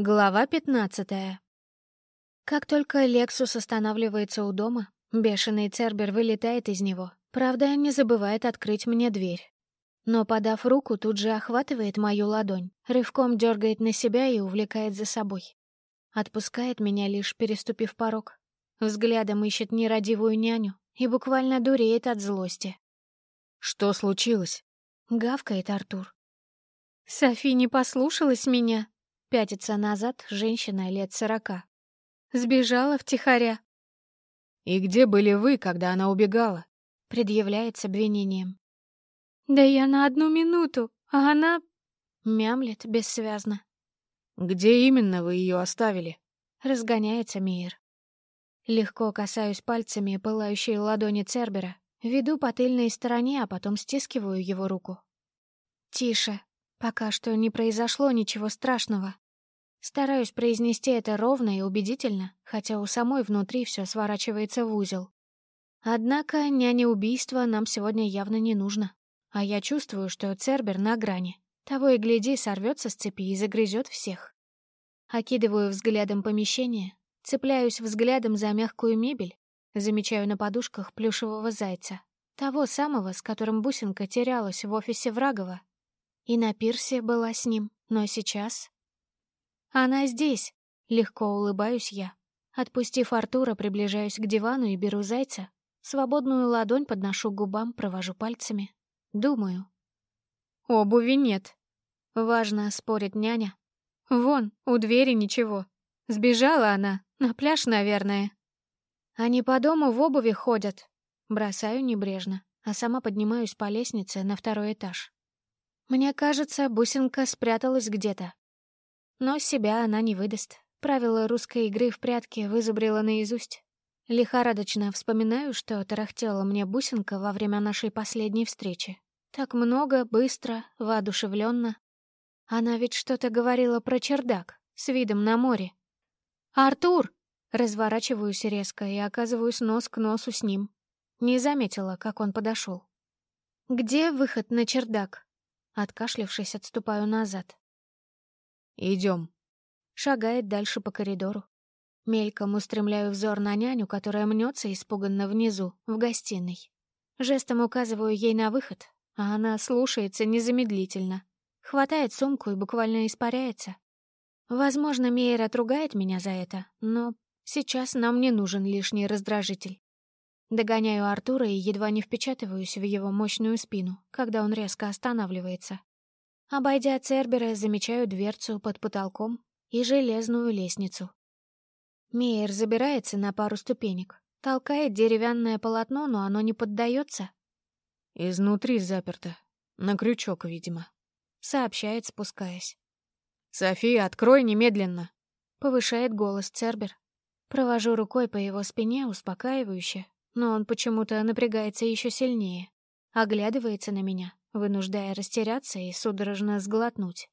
Глава пятнадцатая. Как только Лексус останавливается у дома, бешеный Цербер вылетает из него. Правда, не забывает открыть мне дверь. Но, подав руку, тут же охватывает мою ладонь, рывком дергает на себя и увлекает за собой. Отпускает меня, лишь переступив порог. Взглядом ищет нерадивую няню и буквально дуреет от злости. «Что случилось?» — гавкает Артур. «Софи не послушалась меня», Пятится назад женщина лет сорока. Сбежала втихаря. «И где были вы, когда она убегала?» Предъявляет с обвинением. «Да я на одну минуту, а она...» Мямлет бессвязно. «Где именно вы ее оставили?» Разгоняется Мейер. Легко касаюсь пальцами пылающей ладони Цербера, веду по тыльной стороне, а потом стискиваю его руку. «Тише, Пока что не произошло ничего страшного. Стараюсь произнести это ровно и убедительно, хотя у самой внутри все сворачивается в узел. Однако няня-убийство нам сегодня явно не нужно. А я чувствую, что Цербер на грани. Того и гляди, сорвется с цепи и загрызет всех. Окидываю взглядом помещение, цепляюсь взглядом за мягкую мебель, замечаю на подушках плюшевого зайца, того самого, с которым бусинка терялась в офисе Врагова и на пирсе была с ним, но сейчас... Она здесь, легко улыбаюсь я. Отпустив Артура, приближаюсь к дивану и беру зайца. Свободную ладонь подношу к губам, провожу пальцами. Думаю. Обуви нет. Важно, спорит няня. Вон, у двери ничего. Сбежала она, на пляж, наверное. Они по дому в обуви ходят. Бросаю небрежно, а сама поднимаюсь по лестнице на второй этаж. Мне кажется, бусинка спряталась где-то. Но себя она не выдаст. Правила русской игры в прятки вызубрила наизусть. Лихорадочно вспоминаю, что тарахтела мне бусинка во время нашей последней встречи. Так много, быстро, воодушевленно. Она ведь что-то говорила про чердак с видом на море. «Артур!» Разворачиваюсь резко и оказываюсь нос к носу с ним. Не заметила, как он подошел. «Где выход на чердак?» Откашлившись, отступаю назад. Идем. Шагает дальше по коридору. Мельком устремляю взор на няню, которая мнется испуганно внизу, в гостиной. Жестом указываю ей на выход, а она слушается незамедлительно. Хватает сумку и буквально испаряется. Возможно, Мейер отругает меня за это, но сейчас нам не нужен лишний раздражитель. Догоняю Артура и едва не впечатываюсь в его мощную спину, когда он резко останавливается. Обойдя Цербера, замечаю дверцу под потолком и железную лестницу. Мейер забирается на пару ступенек, толкает деревянное полотно, но оно не поддается. «Изнутри заперто. На крючок, видимо», — сообщает, спускаясь. «София, открой немедленно!» — повышает голос Цербер. Провожу рукой по его спине, успокаивающе, но он почему-то напрягается еще сильнее, оглядывается на меня, вынуждая растеряться и судорожно сглотнуть.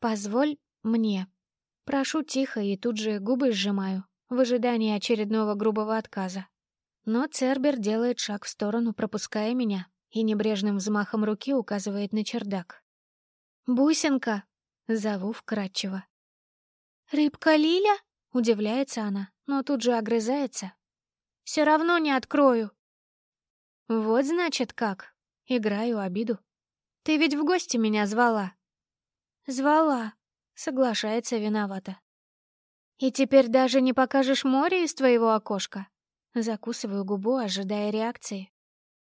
«Позволь мне». Прошу тихо и тут же губы сжимаю, в ожидании очередного грубого отказа. Но Цербер делает шаг в сторону, пропуская меня, и небрежным взмахом руки указывает на чердак. «Бусинка!» — зову вкратчиво. «Рыбка Лиля?» — удивляется она, но тут же огрызается, все равно не открою. Вот значит как. Играю обиду. Ты ведь в гости меня звала. Звала. Соглашается виновата. И теперь даже не покажешь море из твоего окошка? Закусываю губу, ожидая реакции.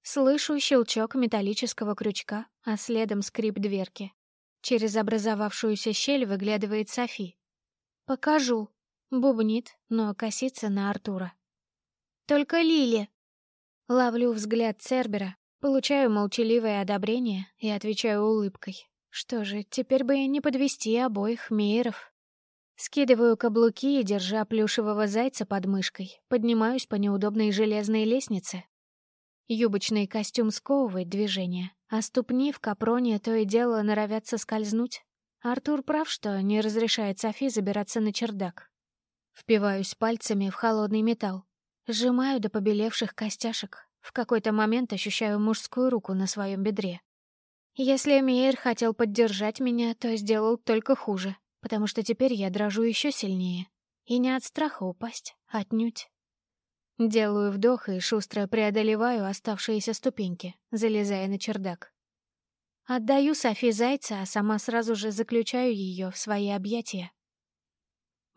Слышу щелчок металлического крючка, а следом скрип дверки. Через образовавшуюся щель выглядывает Софи. «Покажу», — бубнит, но косится на Артура. Только Лили. Ловлю взгляд Цербера, получаю молчаливое одобрение и отвечаю улыбкой. Что же, теперь бы не подвести обоих мейеров. Скидываю каблуки и, держа плюшевого зайца под мышкой, поднимаюсь по неудобной железной лестнице. Юбочный костюм сковывает движение, а ступни в капроне то и дело норовят соскользнуть. Артур прав, что не разрешает Софи забираться на чердак. Впиваюсь пальцами в холодный металл, Сжимаю до побелевших костяшек. В какой-то момент ощущаю мужскую руку на своем бедре. Если Мейер хотел поддержать меня, то сделал только хуже, потому что теперь я дрожу еще сильнее. И не от страха упасть, отнюдь. Делаю вдох и шустро преодолеваю оставшиеся ступеньки, залезая на чердак. Отдаю Софи зайца, а сама сразу же заключаю ее в свои объятия.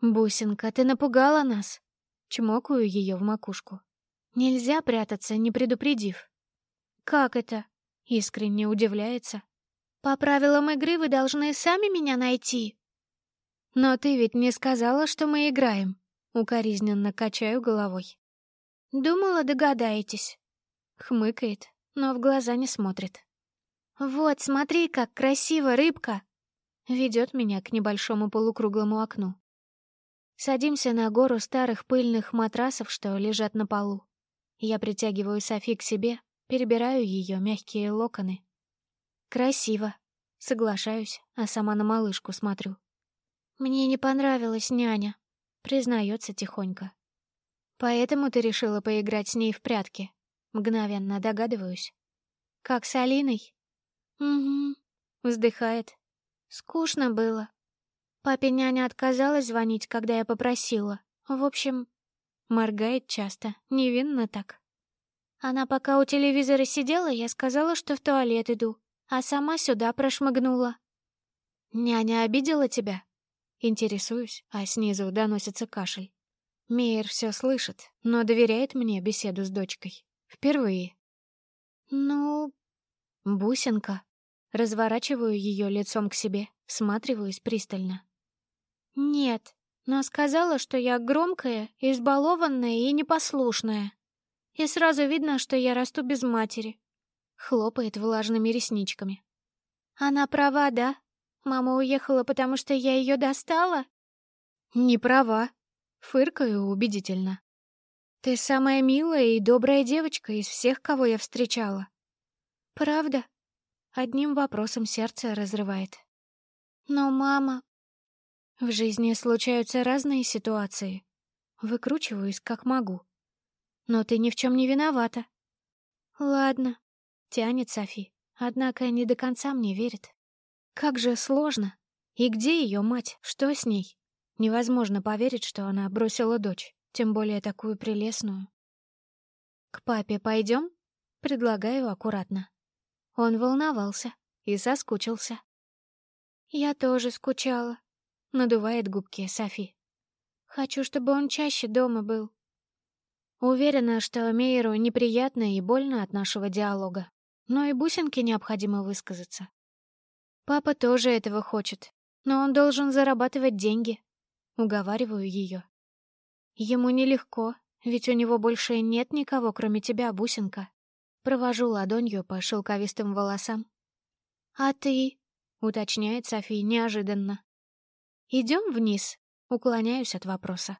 «Бусинка, ты напугала нас!» Чмокаю ее в макушку. «Нельзя прятаться, не предупредив». «Как это?» — искренне удивляется. «По правилам игры вы должны сами меня найти». «Но ты ведь не сказала, что мы играем», — укоризненно качаю головой. «Думала, догадаетесь». Хмыкает, но в глаза не смотрит. «Вот, смотри, как красиво, рыбка!» Ведет меня к небольшому полукруглому окну. Садимся на гору старых пыльных матрасов, что лежат на полу. Я притягиваю Софи к себе, перебираю ее мягкие локоны. «Красиво», — соглашаюсь, а сама на малышку смотрю. «Мне не понравилась няня», — признается тихонько. «Поэтому ты решила поиграть с ней в прятки?» Мгновенно догадываюсь. «Как с Алиной?» «Угу», — вздыхает. «Скучно было. Папе няня отказалась звонить, когда я попросила. В общем, моргает часто, невинно так. Она пока у телевизора сидела, я сказала, что в туалет иду, а сама сюда прошмыгнула. «Няня обидела тебя?» Интересуюсь, а снизу доносится кашель. Мейер все слышит, но доверяет мне беседу с дочкой. Впервые. «Ну...» «Бусинка», Разворачиваю ее лицом к себе, всматриваюсь пристально. «Нет, но сказала, что я громкая, избалованная и непослушная. И сразу видно, что я расту без матери». Хлопает влажными ресничками. «Она права, да? Мама уехала, потому что я ее достала?» «Не права», — фыркаю убедительно. «Ты самая милая и добрая девочка из всех, кого я встречала». «Правда?» Одним вопросом сердце разрывает. Но мама... В жизни случаются разные ситуации. Выкручиваюсь, как могу. Но ты ни в чем не виновата. Ладно, тянет Софи, однако не до конца мне верит. Как же сложно. И где ее мать? Что с ней? Невозможно поверить, что она бросила дочь, тем более такую прелестную. К папе пойдем? Предлагаю аккуратно. Он волновался и соскучился. «Я тоже скучала», — надувает губки Софи. «Хочу, чтобы он чаще дома был». Уверена, что Мейеру неприятно и больно от нашего диалога, но и бусинке необходимо высказаться. Папа тоже этого хочет, но он должен зарабатывать деньги. Уговариваю ее. Ему нелегко, ведь у него больше нет никого, кроме тебя, бусинка. Провожу ладонью по шелковистым волосам. «А ты?» — уточняет Софи неожиданно. «Идем вниз?» — уклоняюсь от вопроса.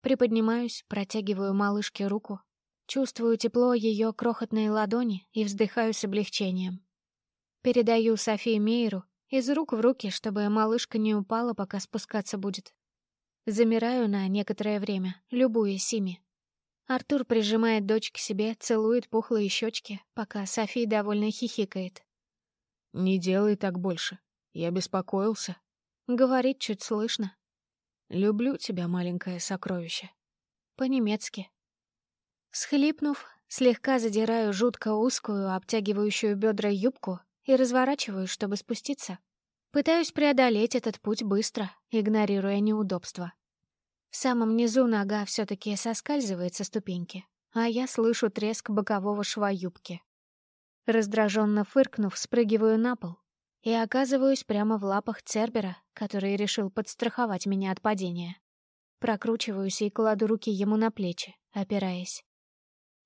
Приподнимаюсь, протягиваю малышке руку. Чувствую тепло ее крохотной ладони и вздыхаю с облегчением. Передаю Софии Мейру из рук в руки, чтобы малышка не упала, пока спускаться будет. Замираю на некоторое время, любуясь ими. Артур прижимает дочь к себе, целует пухлые щечки, пока Софи довольно хихикает. «Не делай так больше. Я беспокоился», — говорит чуть слышно. «Люблю тебя, маленькое сокровище». По-немецки. Схлипнув, слегка задираю жутко узкую, обтягивающую бедра юбку и разворачиваюсь, чтобы спуститься. Пытаюсь преодолеть этот путь быстро, игнорируя неудобства. В самом низу нога все таки соскальзывает со ступеньки, а я слышу треск бокового шва юбки. Раздраженно фыркнув, спрыгиваю на пол и оказываюсь прямо в лапах Цербера, который решил подстраховать меня от падения. Прокручиваюсь и кладу руки ему на плечи, опираясь.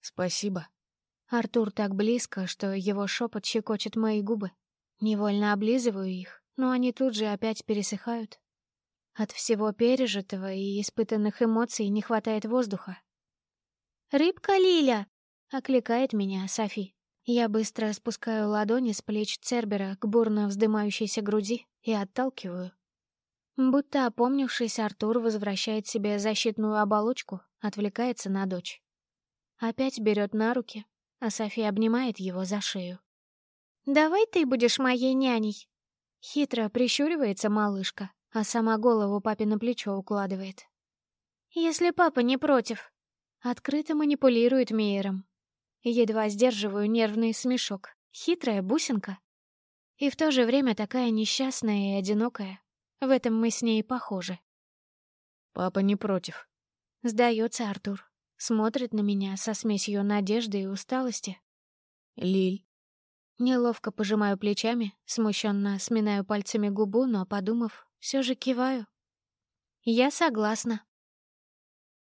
«Спасибо». Артур так близко, что его шепот щекочет мои губы. Невольно облизываю их, но они тут же опять пересыхают, от всего пережитого и испытанных эмоций не хватает воздуха. «Рыбка Лиля!» — окликает меня Софи. Я быстро спускаю ладони с плеч Цербера к бурно вздымающейся груди и отталкиваю. Будто опомнившись, Артур возвращает себе защитную оболочку, отвлекается на дочь. Опять берет на руки, а Софи обнимает его за шею. «Давай ты будешь моей няней!» Хитро прищуривается малышка, а сама голову папе на плечо укладывает. «Если папа не против», открыто манипулирует Мейером. Едва сдерживаю нервный смешок. Хитрая бусинка. И в то же время такая несчастная и одинокая. В этом мы с ней похожи. «Папа не против», — сдается Артур. Смотрит на меня со смесью надежды и усталости. «Лиль». Неловко пожимаю плечами, смущенно сминаю пальцами губу, но, подумав, все же киваю. «Я согласна».